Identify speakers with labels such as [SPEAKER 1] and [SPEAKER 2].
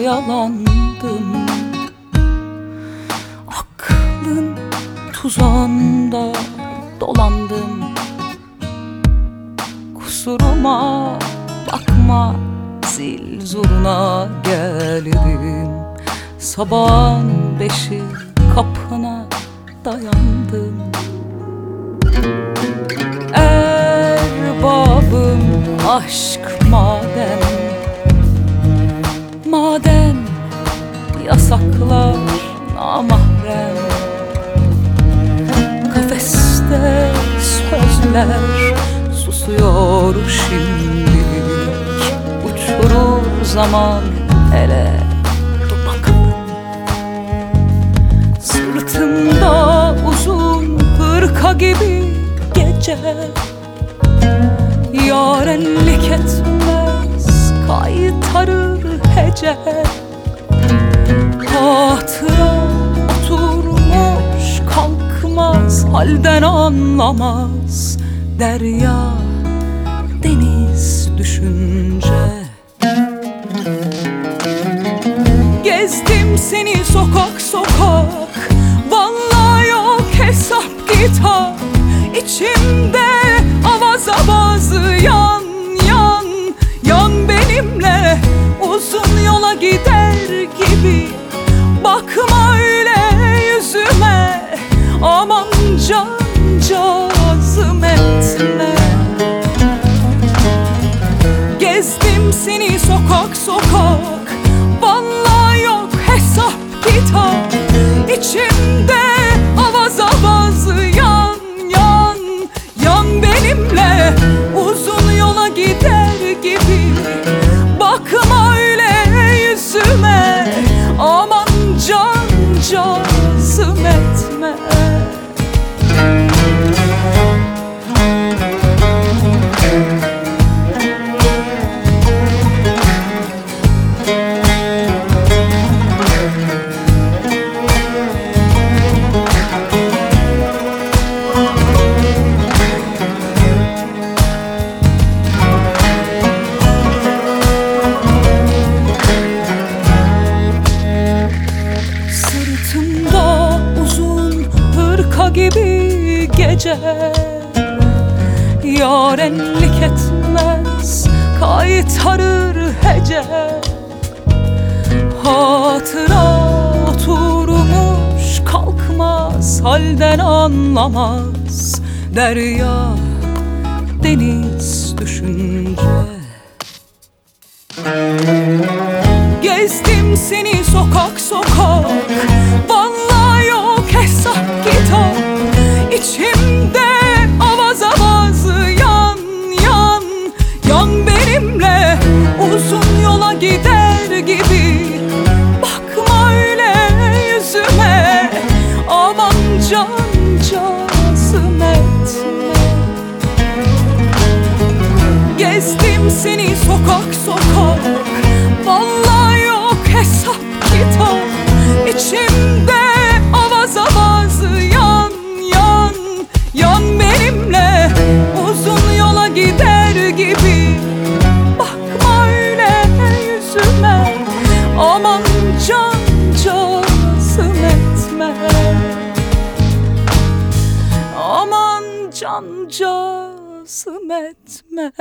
[SPEAKER 1] oyalandım. Aklın tuzağında dolandım. Kusuruma bakma zil zurna geldim. Sabahın beşi kapına dayandım. Erbabım aşk yasaklar namahrem. Kafeste sözler susuyor şimdilik. Uçurur zaman ele. Dur bakalım. Sırtımda uzun hırka gibi gece. Yarenlik etmez kaytarır hece Hatıra oturmuş kalkmaz halden anlamaz. Derya deniz düşünce. Gezdim seni sokak sokak gibi gece. Yarenlik etmez kaytarır hece. Hatıra oturmuş kalkmaz halden anlamaz. Derya deniz düşünce. Gezdim seni sokak sokak seni sokak sokak. Vallahi yok hesap kitap. İçimde avaz avaz yan yan Yan benimle. Uzun yola gider gibi. Bakma öyle yüzüme. Aman can cazım etme. Aman can cazım etme